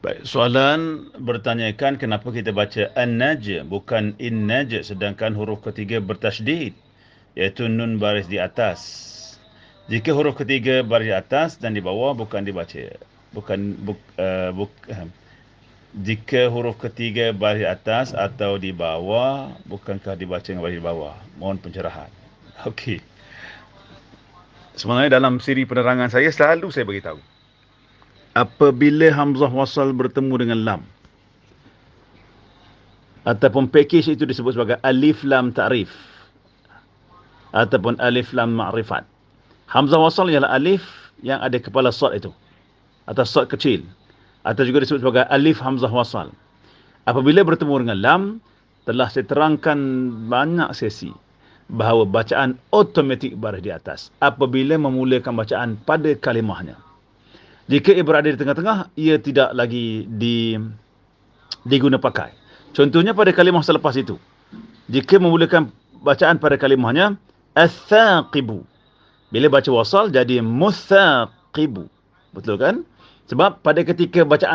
Baik, soalan bertanyakan kenapa kita baca an-naj bukan in-naj sedangkan huruf ketiga bertasydid iaitu nun baris di atas. Jika huruf ketiga baris di atas dan di bawah bukan dibaca. Bukan buk, uh, buk, uh, jika huruf ketiga baris atas atau di bawah bukankah dibaca dengan baris di bawah? Mohon pencerahan. Okey. Sebenarnya dalam siri penerangan saya selalu saya beritahu apabila hamzah wasal bertemu dengan lam ataupun package itu disebut sebagai alif lam ta'rif ataupun alif lam ma'rifat. Hamzah wasal ialah alif yang ada kepala sad itu atau sad kecil atau juga disebut sebagai alif hamzah wasal. Apabila bertemu dengan lam telah saya terangkan banyak sesi bahawa bacaan automatik baris di atas apabila memulakan bacaan pada kalimahnya jika ia berada di tengah-tengah, ia tidak lagi di diguna pakai. Contohnya pada kalimah selepas itu. Jika memulakan bacaan pada kalimahnya, Al-Thaqibu. Bila baca wasal, jadi Muthaqibu. Betul kan? Sebab pada ketika bacaan